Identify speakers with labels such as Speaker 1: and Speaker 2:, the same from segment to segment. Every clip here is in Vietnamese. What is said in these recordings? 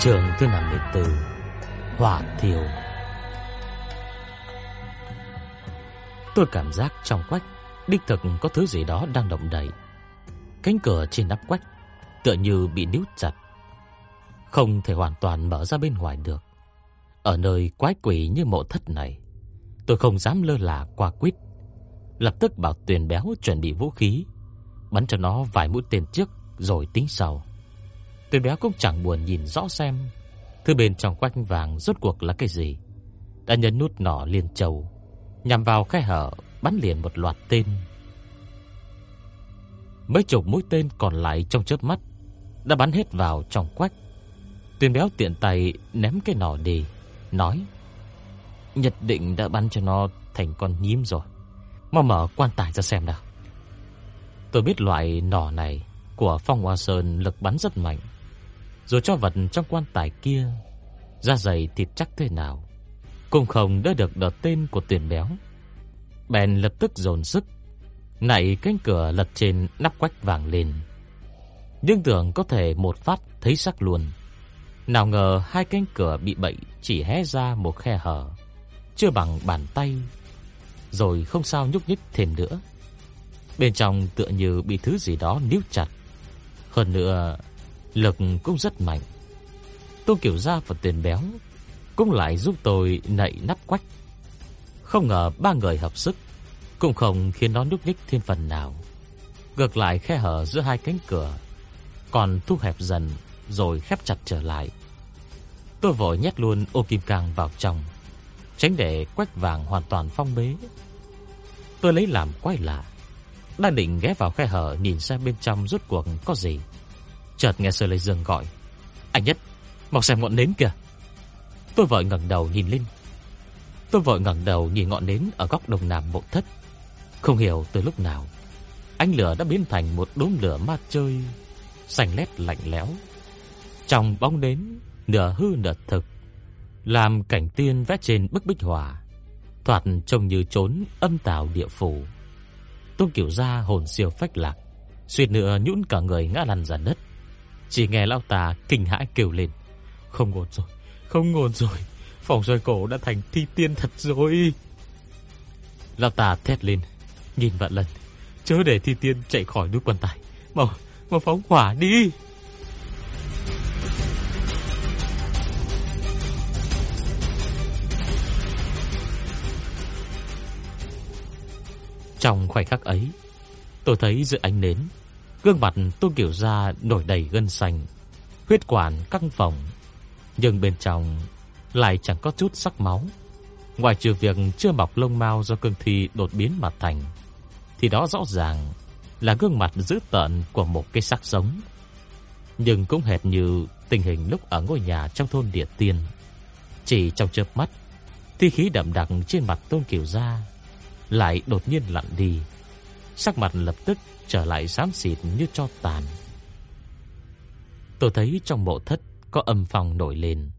Speaker 1: Trường thứ năm đệ tử, Hỏa thiêu Tôi cảm giác trong quách, Đích thực có thứ gì đó đang động đậy. Cánh cửa trên nắp quách Tựa như bị níu chặt, Không thể hoàn toàn mở ra bên ngoài được. Ở nơi quái quỷ như mộ thất này, Tôi không dám lơ là qua quýt. Lập tức bảo tuyển béo chuẩn bị vũ khí, Bắn cho nó vài mũi tên trước Rồi tính sau. Tuyên béo cũng chẳng buồn nhìn rõ xem. Thứ bên trong quanh vàng rốt cuộc là cái gì? Đã nhấn nút nỏ liền trầu Nhằm vào khe hở Bắn liền một loạt tên. Mấy chục mũi tên còn lại trong chớp mắt Đã bắn hết vào trong quách. Tuyên béo tiện tay ném cái nỏ đi, Nói nhật định đã bắn cho nó thành con nhím rồi. Mà mở quan tài ra xem nào. Tôi biết loại nỏ này Của Phong Hoa Sơn lực bắn rất mạnh. Rồi cho vật trong quan tài kia Da dày thịt chắc thế nào, Cũng không đỡ được đợt tên của tuyển béo. Bèn lập tức dồn sức, Nảy cánh cửa lật trên nắp quách vàng lên. Nhưng tưởng có thể một phát thấy sắc luôn. Nào ngờ hai cánh cửa bị bậy Chỉ hé ra một khe hở, Chưa bằng bàn tay, Rồi không sao nhúc nhích thêm nữa. Bên trong tựa như bị thứ gì đó níu chặt. Hơn nữa Lực cũng rất mạnh. Tô Kiểu Gia và Tiền Béo Cũng lại giúp tôi nạy nắp quách. Không ngờ ba người hợp sức, Cũng không khiến nó nhúc nhích thêm phần nào. Ngược lại khe hở giữa hai cánh cửa Còn thu hẹp dần Rồi khép chặt trở lại. Tôi vội nhét luôn ô kim cang vào trong, Tránh để quách vàng hoàn toàn phong bế. Tôi lấy làm quái lạ, Đang định ghé vào khe hở Nhìn xem bên trong rốt cuộc có gì. Chợt nghe Sở Lệ Dương gọi. Anh Nhất, Mau xem ngọn nến kìa. Tôi vội ngẩng đầu nhìn lên Tôi vội ngẩng đầu nhìn ngọn nến Ở góc đông nam mộ thất. Không hiểu từ lúc nào, Ánh lửa đã biến thành một đốm lửa ma chơi, Xanh lét lạnh lẽo. Trong bóng nến, Nửa hư nửa thực, Làm cảnh tiên vẽ trên bức bích họa, Thoạt trông như trốn âm tào địa phủ. Tôn kiểu ra hồn siêu phách lạc, Suýt nữa nhũn cả người ngã lăn ra đất. Chỉ nghe lão ta kinh hãi kêu lên. Không ổn rồi Không ổn rồi. Phòng xoay cổ đã thành thi tiên thật rồi. Lão ta thét lên Nhìn vạn lần. Chớ để thi tiên chạy khỏi núi quan tài Mau, mau phóng hỏa đi. Trong khoảnh khắc ấy Tôi thấy giữa ánh nến Gương mặt Tôn Kiểu Gia nổi đầy gân xanh, Huyết quản căng phòng Nhưng bên trong Lại chẳng có chút sắc máu. Ngoài trừ việc chưa mọc lông mau Do cương thi đột biến mặt thành, Thì đó rõ ràng Là gương mặt dữ tợn của một cái xác sống. Nhưng cũng hệt như Tình hình lúc ở ngôi nhà trong thôn địa tiên, Chỉ trong chớp mắt, Thi khí đậm đặc trên mặt Tôn Kiều Gia Lại đột nhiên lặn đi. Sắc mặt lập tức trở lại xám xịt như cho tàn. Tôi thấy trong mộ thất Có âm phòng nổi lên.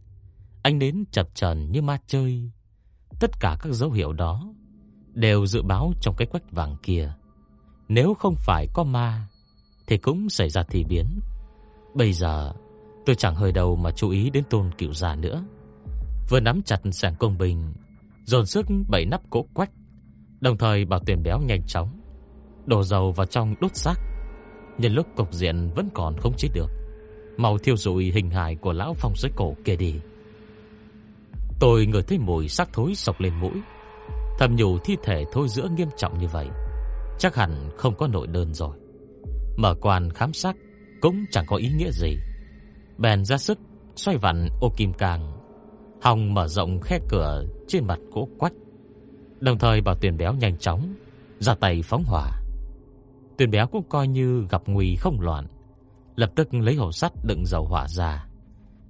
Speaker 1: Anh đến chập chờn như ma chơi. Tất cả các dấu hiệu đó Đều dự báo trong cái quách vàng kia. Nếu không phải có ma, Thì cũng xảy ra thì biến. Bây giờ, Tôi chẳng hơi đầu mà chú ý đến tôn Cửu già nữa. Vừa nắm chặt sàng công bình, Dồn sức bảy nắp cỗ quách, Đồng thời bảo tuyển béo nhanh chóng. Đổ dầu vào trong đốt xác. Nhân lúc cục diện vẫn còn không chết được Màu thiêu rụi hình hài của lão phong giới cổ kia đi. Tôi ngửi thấy mùi xác thối sọc lên mũi. Thầm nhủ thi thể thôi giữa nghiêm trọng như vậy, Chắc hẳn không có nội đơn rồi. Mở quan khám xác Cũng chẳng có ý nghĩa gì. Bèn ra sức Xoay vặn ô kim càng, Hòng mở rộng khe cửa trên mặt gỗ quách, Đồng thời bảo tuyển béo nhanh chóng Ra tay phóng hỏa. Tuyển béo cũng coi như gặp nguy không loạn. Lập tức lấy hộp sắt đựng dầu hỏa ra.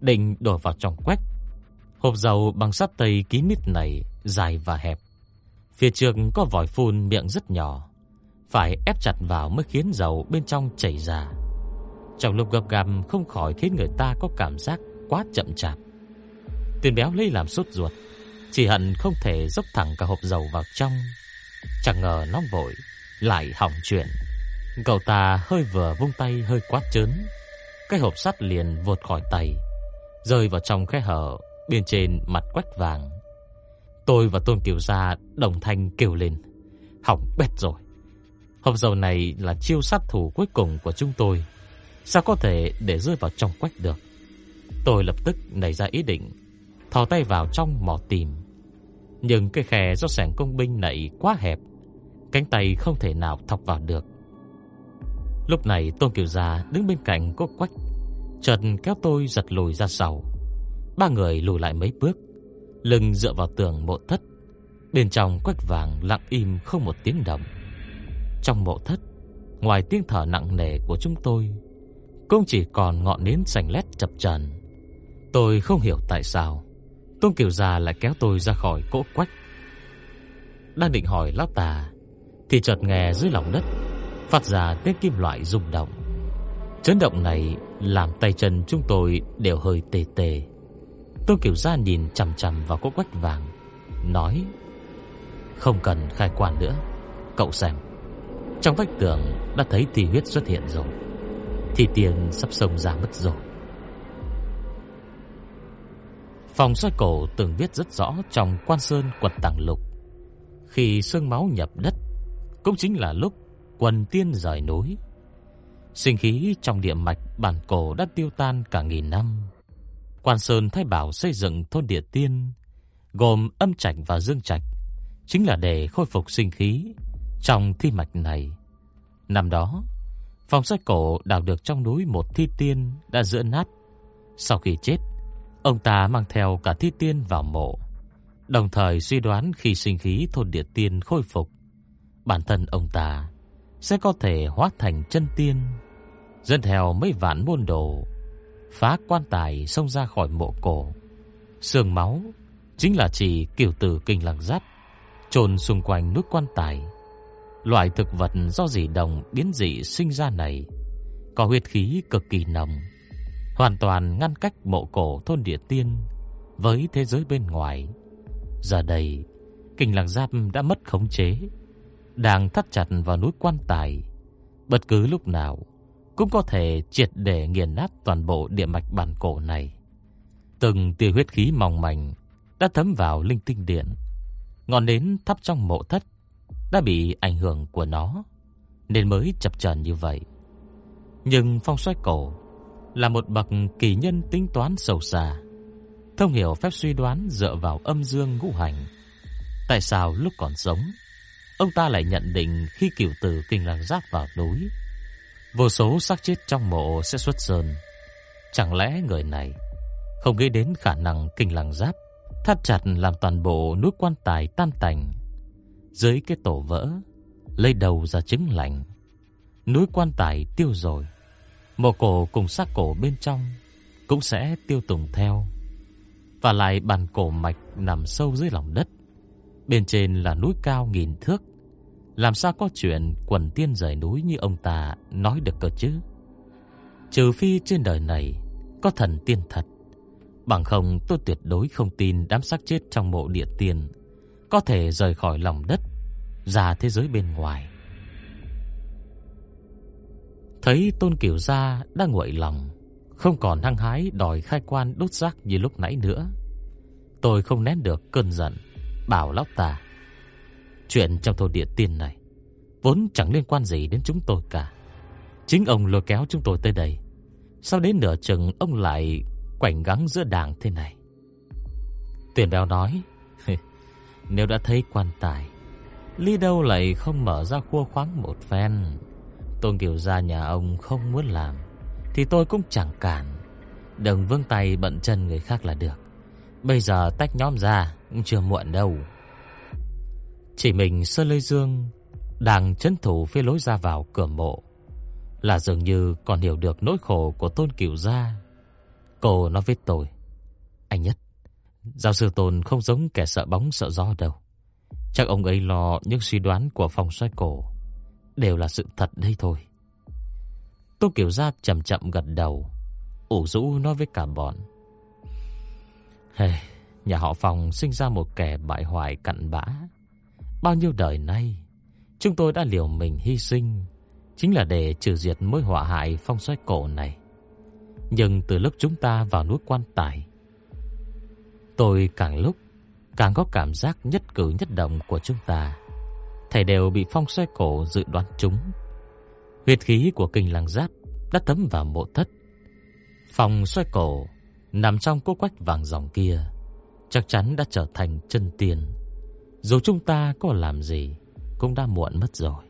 Speaker 1: Định đổ vào trong quách Hộp dầu bằng sắt tây kín mít này Dài và hẹp. Phía trước có vòi phun miệng rất nhỏ. Phải ép chặt vào mới khiến dầu bên trong chảy ra. Trong lúc gấp gáp không khỏi khiến người ta có cảm giác quá chậm chạp. Tuyền béo lấy làm sốt ruột. Chỉ hận không thể dốc thẳng cả hộp dầu vào trong. Chẳng ngờ nó vội, Lại hỏng chuyện. Cậu ta hơi vừa vung tay hơi quá chớn Cái hộp sắt liền vụt khỏi tay, Rơi vào trong khe hở Bên trên mặt quách vàng. Tôi và Tôn Kiều Gia đồng thanh kêu lên, Hỏng bét rồi. Hộp dầu này là chiêu sát thủ cuối cùng của chúng tôi. Sao có thể để rơi vào trong quách được? Tôi lập tức nảy ra ý định, Thò tay vào trong mò tìm. Nhưng cái khe do sẻng công binh này quá hẹp, Cánh tay không thể nào thọc vào được. Lúc này Tôn Kiều Gia đứng bên cạnh cô quách. Chợt kéo tôi giật lùi ra sau. Ba người lùi lại mấy bước, Lưng dựa vào tường mộ thất. Bên trong quách vàng lặng im không một tiếng động. Trong mộ thất, Ngoài tiếng thở nặng nề của chúng tôi, Cũng chỉ còn ngọn nến sành lét chập chờn. Tôi không hiểu tại sao, Tôn Kiều Gia lại kéo tôi ra khỏi cỗ quách. Đang định hỏi lão tà, Thì chợt nghe dưới lòng đất Phát ra tiếng kim loại rung động. Chấn động này Làm tay chân chúng tôi đều hơi tê tê. Tôi Kiều Gia nhìn chằm chằm vào cỗ quách vàng Nói Không cần khai quan nữa Cậu xem. Trong vách tường đã thấy thi huyết xuất hiện rồi Thì tiền sắp sông ra mất rồi. Phòng soi cổ từng viết rất rõ trong quan sơn quật tàng lục. Khi sương máu nhập đất, cũng chính là lúc quần tiên rời núi. Sinh khí trong địa mạch bản cổ đã tiêu tan cả nghìn năm. Quan Sơn thay bảo xây dựng thôn địa tiên, gồm âm trạch và dương trạch, chính là để khôi phục sinh khí trong thi mạch này. Năm đó, phòng sách cổ đào được trong núi một thi tiên đã giữa nát. Sau khi chết, Ông ta mang theo cả thi tiên vào mộ Đồng thời suy đoán khi sinh khí thôn địa tiên khôi phục Bản thân ông ta sẽ có thể hóa thành chân tiên. Dân theo mấy vạn môn đồ Phá quan tài xông ra khỏi mộ cổ. Sương máu Chính là chỉ kiểu tử kinh lăng giáp trồn xung quanh núi quan tài. Loại thực vật do dị đồng biến dị sinh ra này Có huyết khí cực kỳ nồng hoàn toàn ngăn cách mộ cổ thôn địa tiên với thế giới bên ngoài. Giờ đây, kinh lăng giáp đã mất khống chế, đang thắt chặt vào núi quan tài. Bất cứ lúc nào cũng có thể triệt để nghiền nát toàn bộ địa mạch bản cổ này. Từng tia huyết khí mỏng manh đã thấm vào linh tinh điện. Ngọn nến thắp trong mộ thất đã bị ảnh hưởng của nó, nên mới chập chờn như vậy. Nhưng phong xoay cổ là một bậc kỳ nhân tính toán sâu xa, thông hiểu phép suy đoán dựa vào âm dương ngũ hành. Tại sao lúc còn sống, ông ta lại nhận định khi cửu tử kinh lăng giáp vào núi, vô số xác chết trong mộ sẽ xuất sơn. Chẳng lẽ người này không nghĩ đến khả năng kinh lăng giáp thắt chặt làm toàn bộ núi quan tài tan tành dưới cái tổ vỡ, lấy đầu ra trứng lạnh. Núi quan tài tiêu rồi. Mộ cổ cùng xác cổ bên trong cũng sẽ tiêu tùng theo. Và lại bàn cổ mạch nằm sâu dưới lòng đất. Bên trên là núi cao nghìn thước. Làm sao có chuyện quần tiên rời núi như ông ta nói được cơ chứ? Trừ phi trên đời này có thần tiên thật. Bằng không tôi tuyệt đối không tin đám xác chết trong mộ địa tiên có thể rời khỏi lòng đất ra thế giới bên ngoài. Thấy Tôn Kiều Gia đang nguội lòng, không còn hăng hái đòi khai quan đốt xác như lúc nãy nữa. Tôi không nén được cơn giận, bảo lão ta. Chuyện trong thổ địa tiên này, vốn chẳng liên quan gì đến chúng tôi cả. Chính ông lôi kéo chúng tôi tới đây. Sau đến nửa chừng ông lại quảnh gắng giữa đảng thế này. Tuyển béo nói, nếu đã thấy quan tài, ly đâu lại không mở ra khua khoáng một phen. Tôn Kiều Gia nhà ông không muốn làm Thì tôi cũng chẳng cản Đừng vương tay bận chân người khác là được Bây giờ tách nhóm ra Cũng chưa muộn đâu chỉ mình Sơn Lê Dương Đang chấn thủ phía lối ra vào cửa mộ là dường như còn hiểu được nỗi khổ của Tôn Cửu gia. Cô nói với tôi, anh nhất, giáo sư Tôn không giống kẻ sợ bóng sợ gió đâu. Chắc ông ấy lo những suy đoán của phòng xoay cổ đều là sự thật đây thôi. Tô Kiều Gia chậm chậm gật đầu, ủ rũ nói với cả bọn. Hey, nhà họ phòng sinh ra một kẻ bại hoại cặn bã. Bao nhiêu đời nay, chúng tôi đã liều mình hy sinh, chính là để trừ diệt mối họa hại phong xoay cổ này. Nhưng từ lúc chúng ta vào núi quan tài, tôi càng lúc càng có cảm giác nhất cử nhất động của chúng ta thầy đều bị phong xoay cổ dự đoán chúng. Huyết khí của kinh lăng giáp đã thấm vào mộ thất. Phong xoay cổ nằm trong cố quách vàng dòng kia, chắc chắn đã trở thành chân tiền. Dù chúng ta có làm gì, cũng đã muộn mất rồi.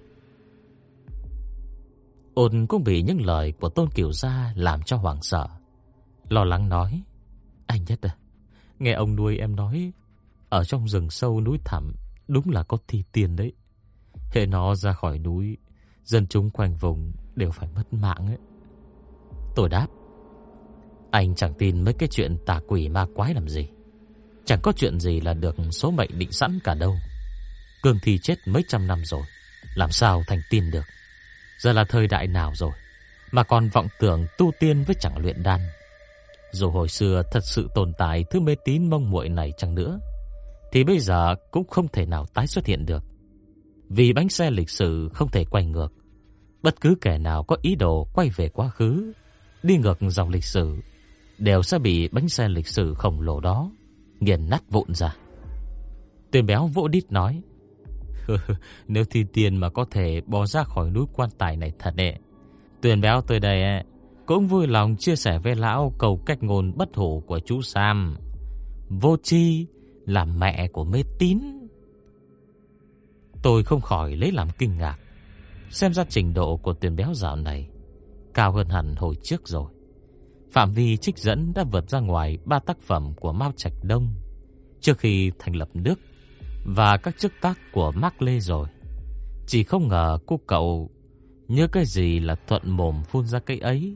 Speaker 1: Ôn cũng bị những lời của Tôn Kiều Gia làm cho hoảng sợ. Lo lắng nói, anh nhất à, nghe ông nuôi em nói, ở trong rừng sâu núi thẳm, đúng là có thi tiên đấy. Hệ nó ra khỏi núi, dân chúng quanh vùng đều phải mất mạng ấy. Tôi đáp, anh chẳng tin mấy cái chuyện tà quỷ ma quái làm gì. Chẳng có chuyện gì là được số mệnh định sẵn cả đâu. Cương thi chết mấy trăm năm rồi, làm sao thành tiên được. Giờ là thời đại nào rồi, mà còn vọng tưởng tu tiên với chẳng luyện đan. Dù hồi xưa thật sự tồn tại thứ mê tín mong muội này chẳng nữa, thì bây giờ cũng không thể nào tái xuất hiện được. Vì bánh xe lịch sử không thể quay ngược. Bất cứ kẻ nào có ý đồ quay về quá khứ, đi ngược dòng lịch sử, đều sẽ bị bánh xe lịch sử khổng lồ đó nghiền nát vụn ra. Tuyền béo vỗ đít nói, nếu thi tiền mà có thể bỏ ra khỏi núi quan tài này thật đệ. Tuyền béo tới đây ạ, cũng vui lòng chia sẻ với lão cầu cách ngôn bất hủ của chú Sam. Vô chi là mẹ của mê tín. Tôi không khỏi lấy làm kinh ngạc. Xem ra trình độ của tuyển béo dạo này cao hơn hẳn hồi trước rồi. Phạm vi trích dẫn đã vượt ra ngoài ba tác phẩm của Mao Trạch Đông trước khi thành lập nước và các chức tác của Mark Lê rồi. Chỉ không ngờ cô cậu nhớ cái gì là thuận mồm phun ra cái ấy.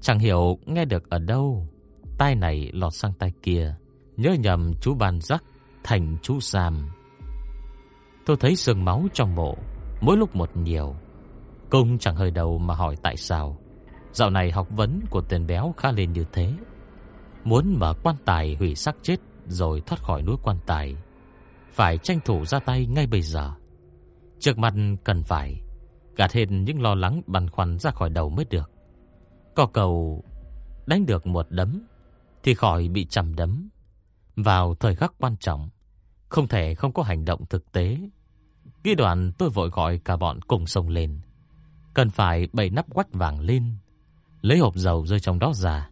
Speaker 1: Chẳng hiểu nghe được ở đâu, tai này lọt sang tai kia, nhớ nhầm chú bàn rắc thành chú Sam. Tôi thấy sương máu trong mộ Mỗi lúc một nhiều Công chẳng hơi đầu mà hỏi tại sao Dạo này học vấn của tên béo khá lên như thế. Muốn mở quan tài hủy xác chết Rồi thoát khỏi núi quan tài Phải tranh thủ ra tay ngay bây giờ. Trước mặt cần phải Gạt hết những lo lắng băn khoăn ra khỏi đầu mới được. Có cầu Đánh được một đấm Thì khỏi bị chầm đấm. Vào thời khắc quan trọng Không thể không có hành động thực tế. Ghi đoạn tôi vội gọi cả bọn cùng sông lên. Cần phải bày nắp quách vàng lên, lấy hộp dầu rơi trong đó ra,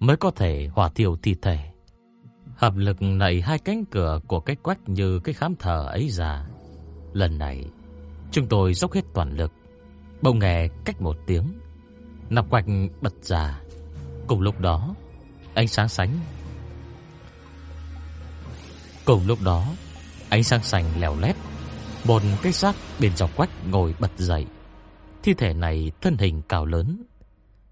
Speaker 1: mới có thể hỏa thiêu thi thể. Hợp lực nảy hai cánh cửa của cái quách như cái khám thờ ấy ra. Lần này, chúng tôi dốc hết toàn lực. Bỗng nghe cách một tiếng, nắp quạch bật ra. Cùng lúc đó, ánh sáng sánh. Cùng lúc đó, ánh sáng sành lèo lét một cái xác bên trong quách ngồi bật dậy. Thi thể này thân hình cao lớn.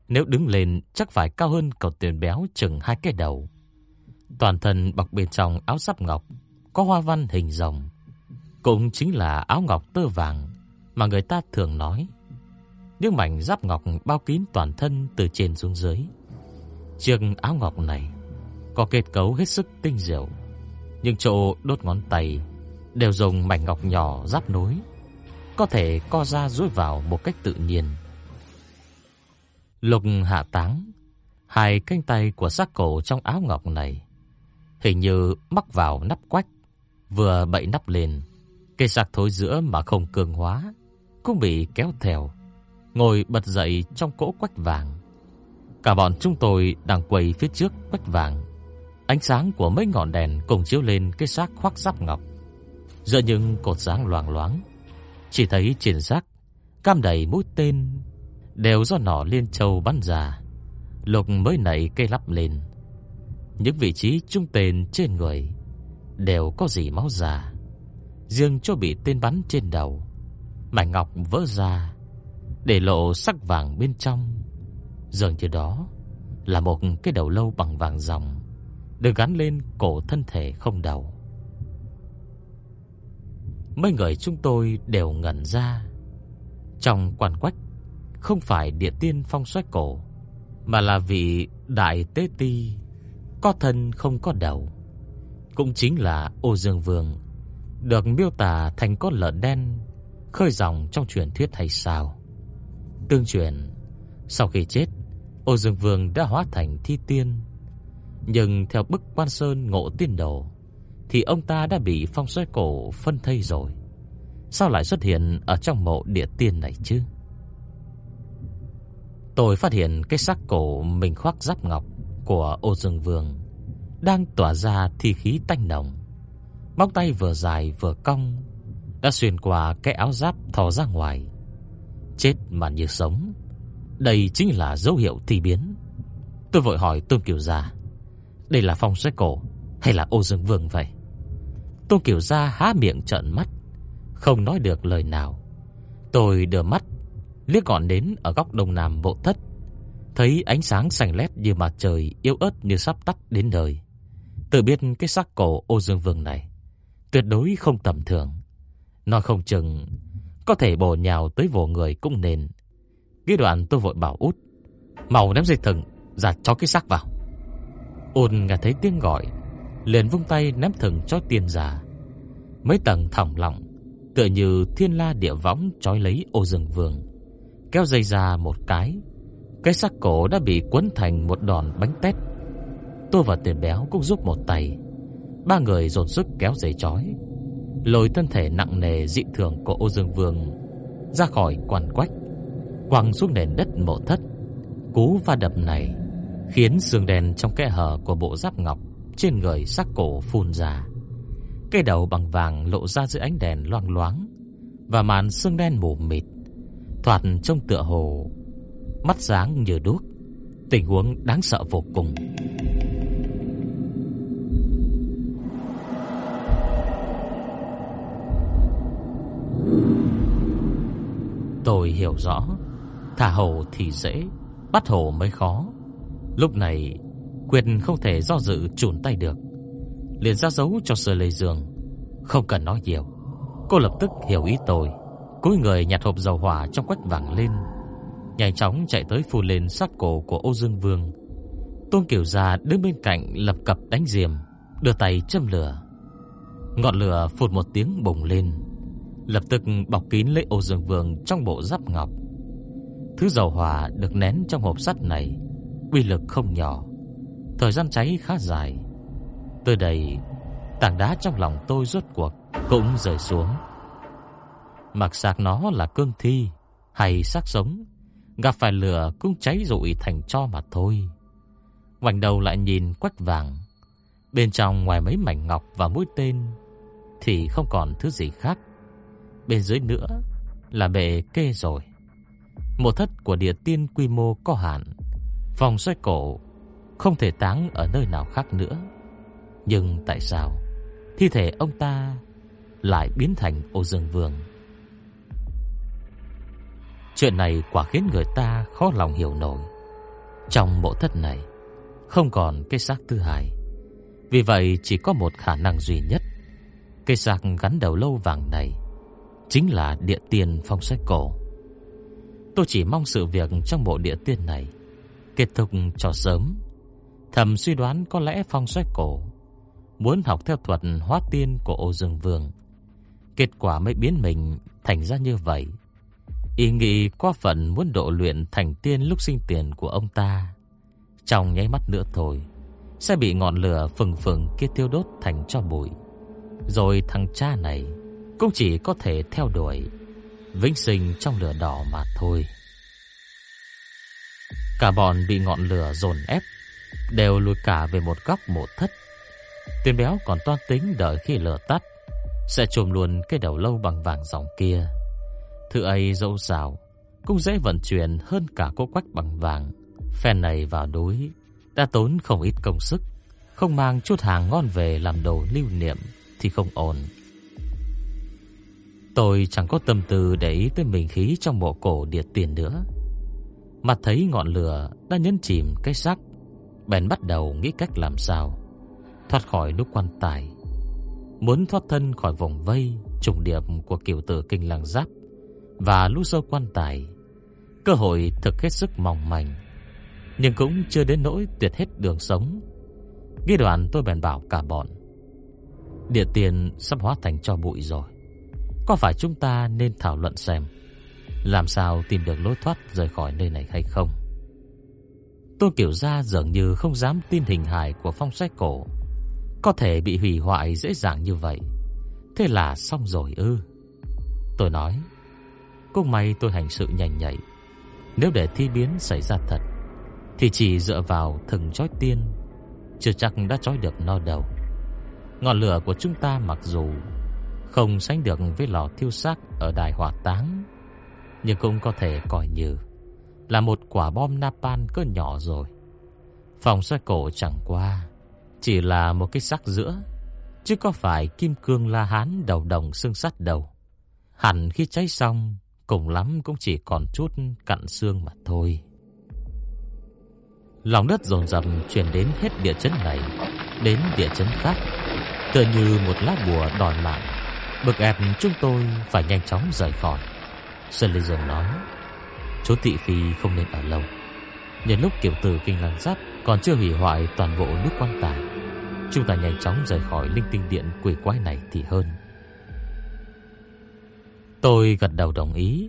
Speaker 1: Nếu đứng lên chắc phải cao hơn cậu tiền béo chừng hai cái đầu. Toàn thân bọc bên trong áo sắp ngọc, có hoa văn hình rồng. Cũng chính là áo ngọc tơ vàng mà người ta thường nói. Những mảnh giáp ngọc bao kín toàn thân từ trên xuống dưới. Chiếc áo ngọc này có kết cấu hết sức tinh diệu. Nhưng chỗ đốt ngón tay đều dùng mảnh ngọc nhỏ giáp nối, có thể co ra duỗi vào một cách tự nhiên. Lục hạ táng, hai cánh tay của xác cổ trong áo ngọc này hình như mắc vào nắp quách, vừa bậy nắp lên, cây sạc thối giữa mà không cường hóa cũng bị kéo theo, ngồi bật dậy trong cỗ quách vàng. Cả bọn chúng tôi đang quầy phía trước quách vàng. Ánh sáng của mấy ngọn đèn cùng chiếu lên cái xác khoác giáp ngọc giữa những cột sáng loàng loáng, chỉ thấy trên xác cam đầy mũi tên đều do nỏ liên châu bắn ra. Lục mới nảy cây lắp lên. Những vị trí trung tên trên người đều có gì máu già. Riêng cho bị tên bắn trên đầu, mảnh ngọc vỡ ra, để lộ sắc vàng bên trong. Dường như đó là một cái đầu lâu bằng vàng ròng được gắn lên cổ thân thể không đầu. Mấy người chúng tôi đều ngẩn ra. Trong quan quách không phải địa tiên phong xoáy cổ, mà là vị đại tế ti có thân không có đầu. Cũng chính là Ô Dương Vương, được miêu tả thành con lợn đen khơi dòng trong truyền thuyết hay sao? Tương truyền, sau khi chết, Ô Dương Vương đã hóa thành thi tiên, nhưng theo bức Quan Sơn ngộ tiên đồ thì ông ta đã bị phong xoáy cổ phân thây rồi. Sao lại xuất hiện ở trong mộ địa tiên này chứ? Tôi phát hiện cái xác cổ mình khoác giáp ngọc của Ô Dương Vương đang tỏa ra thi khí tanh nồng. Móng tay vừa dài vừa cong đã xuyên qua cái áo giáp thò ra ngoài. Chết mà như sống. Đây chính là dấu hiệu thi biến. Tôi vội hỏi Tôn Kiều Gia, đây là phong xoay cổ hay là Ô Dương Vương vậy? Tôn Kiều Gia há miệng trợn mắt, không nói được lời nào. Tôi đưa mắt liếc gọn đến ở góc đông nam bộ thất, thấy ánh sáng xanh lét như mặt trời yếu ớt như sắp tắt đến đời. Tự biết cái xác cổ Ô Dương Vương này tuyệt đối không tầm thường. Nói không chừng có thể bổ nhào tới vồ người cũng nên. Cái đoạn tôi vội bảo út, màu ném dây thừng ra cho cái xác vào. Ôn nghe thấy tiếng gọi, liền vung tay ném thừng cho tiền giả. Mấy tầng thỏng lọng, tựa như thiên la địa võng trói lấy Ô Dương Vương kéo dây ra một cái. Cái xác cổ đã bị quấn thành một đòn bánh tét. Tôi và tiền béo cũng giúp một tay. Ba người dồn sức kéo dây chói, lôi thân thể nặng nề dị thường của Ô Dương Vương ra khỏi quan quách, quăng xuống nền đất mộ thất. Cú va đập này khiến xương đen trong kẽ hở của bộ giáp ngọc trên người xác cổ phun ra. Cái đầu bằng vàng lộ ra dưới ánh đèn loang loáng và màn xương đen mù mịt thoạt trông tựa hồ mắt sáng như đuốc, tình huống đáng sợ vô cùng. Tôi hiểu rõ, thả hổ thì dễ, bắt hổ mới khó. Lúc này, quyền không thể do dự chùn tay được. Liền ra dấu cho Sơ Lê giường không cần nói nhiều. Cô lập tức hiểu ý tôi. Cúi người nhặt hộp dầu hỏa trong quách vàng lên, nhanh chóng chạy tới phù lên sát cổ của Ô Dương Vương. Tôn Kiều Gia đứng bên cạnh lập cập đánh diềm, đưa tay châm lửa. Ngọn lửa phụt một tiếng bùng lên, lập tức bọc kín lấy Ô Dương Vương trong bộ giáp ngọc. Thứ dầu hỏa được nén trong hộp sắt này uy lực không nhỏ, thời gian cháy khá dài. Từ đây, tảng đá trong lòng tôi rốt cuộc cũng rơi xuống. Mặc xác nó là cương thi hay xác sống, gặp phải lửa cũng cháy rụi thành cho mà thôi. Ngoảnh đầu lại nhìn quách vàng, bên trong ngoài mấy mảnh ngọc và mũi tên thì không còn thứ gì khác. Bên dưới nữa là bệ kê rồi. Một thất của địa tiên quy mô có hạn, vòng xoay cổ không thể táng ở nơi nào khác nữa. Nhưng tại sao thi thể ông ta lại biến thành ô dương vương? Chuyện này quả khiến người ta khó lòng hiểu nổi. Trong mộ thất này, không còn cái xác thứ hai. Vì vậy chỉ có một khả năng duy nhất. Cái xác gắn đầu lâu vàng này chính là địa tiên phong sách cổ. Tôi chỉ mong sự việc trong bộ địa tiên này kết thúc cho sớm. Thầm suy đoán có lẽ phong sách cổ muốn học theo thuật hóa tiên của Ô Dương Vương. Kết quả mới biến mình thành ra như vậy. Ý nghĩ qua phần muốn độ luyện thành tiên lúc sinh tiền của ông ta. Trong nháy mắt nữa thôi, Sẽ bị ngọn lửa phừng phừng kia tiêu đốt thành cho bụi. Rồi thằng cha này Cũng chỉ có thể theo đuổi, Vĩnh sinh trong lửa đỏ mà thôi. Cả bọn bị ngọn lửa dồn ép, Đều lùi cả về một góc một thất. Tuyên béo còn toan tính đợi khi lửa tắt, Sẽ trùm luôn cái đầu lâu bằng vàng dòng kia. Thứ ấy dẫu sao cũng dễ vận chuyển hơn cả cô quách bằng vàng. Phen này vào núi đã tốn không ít công sức, không mang chút hàng ngon về làm đồ lưu niệm thì không ổn. Tôi chẳng có tâm tư để ý tới mình khí trong bộ cổ địa tiền nữa. Mặt thấy ngọn lửa đã nhấn chìm cái xác, bèn bắt đầu nghĩ cách làm sao thoát khỏi nút quan tài. Muốn thoát thân khỏi vòng vây trùng điệp của kiểu tử kinh lăng giáp và lũ sâu quan tài. Cơ hội thực hết sức mong manh, nhưng cũng chưa đến nỗi tuyệt hết đường sống. Ghi đoạn tôi bèn bảo cả bọn. Địa tiền sắp hóa thành cho bụi rồi. Có phải chúng ta nên thảo luận xem làm sao tìm được lối thoát rời khỏi nơi này hay không? Tôi kiểu ra dường như không dám tin hình hài của phong sách cổ có thể bị hủy hoại dễ dàng như vậy. Thế là xong rồi ư? Tôi nói, cũng may tôi hành sự nhanh nhạy. Nếu để thi biến xảy ra thật, thì chỉ dựa vào thừng chói tiên, chưa chắc đã chói được no đầu. Ngọn lửa của chúng ta mặc dù không sánh được với lò thiêu xác ở đài hỏa táng, nhưng cũng có thể coi như là một quả bom napalm cỡ nhỏ rồi. Phòng xoay cổ chẳng qua chỉ là một cái sắc giữa, chứ có phải kim cương la hán đầu đồng xương sắt đầu. Hẳn khi cháy xong, cùng lắm cũng chỉ còn chút cặn xương mà thôi. Lòng đất dồn dập truyền đến hết địa chấn này đến địa chấn khác, tựa như một lá bùa đòi mạng, bực ép chúng tôi phải nhanh chóng rời khỏi. Sơn Lê Dương nói, chú Tị Phi không nên ở lâu. Nhân lúc kiểu tử kinh lăng giáp còn chưa hủy hoại toàn bộ nước quan tài, chúng ta nhanh chóng rời khỏi linh tinh điện quỷ quái này thì hơn. Tôi gật đầu đồng ý,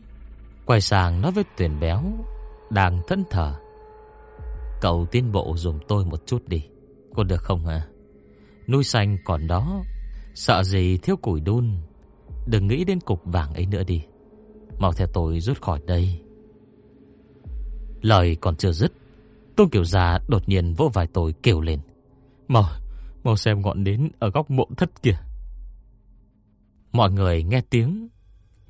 Speaker 1: quay sang nói với Tuyền Béo đang thẫn thờ. Cậu tiến bộ dùng tôi một chút đi, có được không hả? Núi xanh còn đó, sợ gì thiếu củi đun, đừng nghĩ đến cục vàng ấy nữa đi. Mau theo tôi rút khỏi đây. Lời còn chưa dứt, Tôn Kiều Già đột nhiên vỗ vai tôi kêu lên. Mau, mau xem ngọn nến ở góc mộ thất kìa. Mọi người nghe tiếng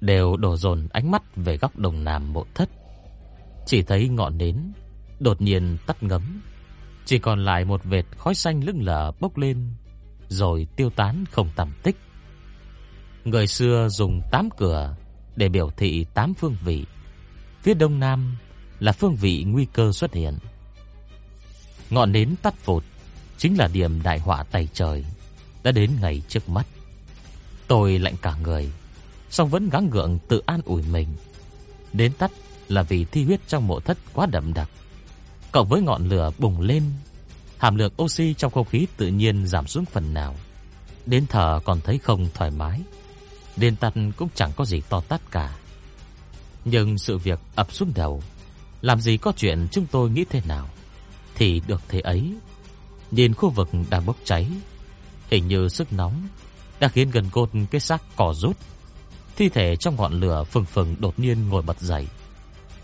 Speaker 1: đều đổ dồn ánh mắt về góc đồng nam mộ thất. Chỉ thấy ngọn nến đột nhiên tắt ngấm, chỉ còn lại một vệt khói xanh lững lờ bốc lên rồi tiêu tán không tăm tích. Người xưa dùng tám cửa để biểu thị tám phương vị. Phía đông nam là phương vị nguy cơ xuất hiện. Ngọn nến tắt phụt chính là điểm đại họa tay trời đã đến ngày trước mắt. Tôi lạnh cả người, song vẫn gắng gượng tự an ủi mình. Đến tắt là vì thi huyết trong mộ thất quá đậm đặc. Cộng với ngọn lửa bùng lên, hàm lượng oxy trong không khí tự nhiên giảm xuống phần nào. Đến thở còn thấy không thoải mái. Đến tắt cũng chẳng có gì to tát cả. Nhưng sự việc ập xuống đầu, làm gì có chuyện chúng tôi nghĩ thế nào thì được thế ấy. Nhìn khu vực đang bốc cháy, hình như sức nóng đã khiến gần cột cái xác cỏ rút. Thi thể trong ngọn lửa phừng phừng đột nhiên ngồi bật dậy.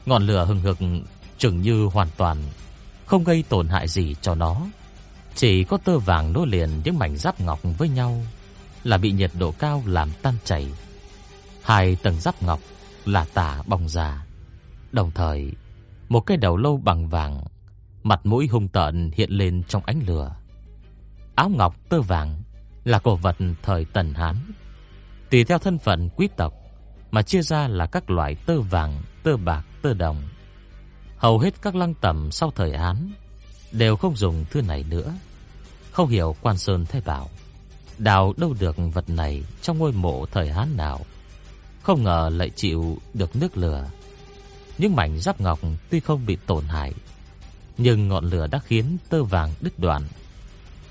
Speaker 1: Ngọn lửa hừng hực chừng như hoàn toàn không gây tổn hại gì cho nó. Chỉ có tơ vàng nối liền những mảnh giáp ngọc với nhau là bị nhiệt độ cao làm tan chảy. Hai tầng giáp ngọc là tả bong già. Đồng thời, một cái đầu lâu bằng vàng mặt mũi hung tợn hiện lên trong ánh lửa. Áo ngọc tơ vàng là cổ vật thời Tần Hán. Tùy theo thân phận quý tộc mà chia ra là các loại tơ vàng, tơ bạc, tơ đồng. Hầu hết các lăng tẩm sau thời Hán đều không dùng thứ này nữa. Không hiểu Quan Sơn thay bảo, đào đâu được vật này trong ngôi mộ thời Hán nào. Không ngờ lại chịu được nước lửa. Những mảnh giáp ngọc tuy không bị tổn hại, nhưng ngọn lửa đã khiến tơ vàng đứt đoạn.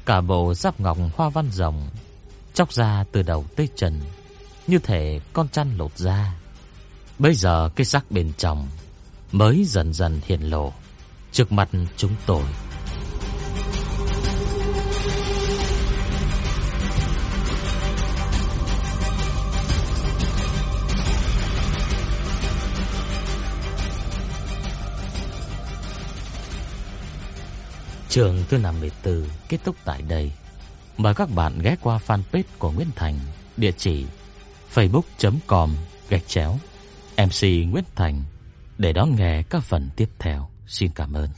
Speaker 1: Cả bộ giáp ngọc hoa văn rồng chóc ra từ đầu tới chân, như thể con chăn lột da. Bây giờ cái xác bên trong mới dần dần hiện lộ trước mặt chúng tôi. Trường thứ 54 kết thúc tại đây. Mời các bạn ghé qua fanpage của Nguyễn Thành, địa chỉ facebook.com gạch chéo MC Nguyễn Thành, để đón nghe các phần tiếp theo. Xin cảm ơn.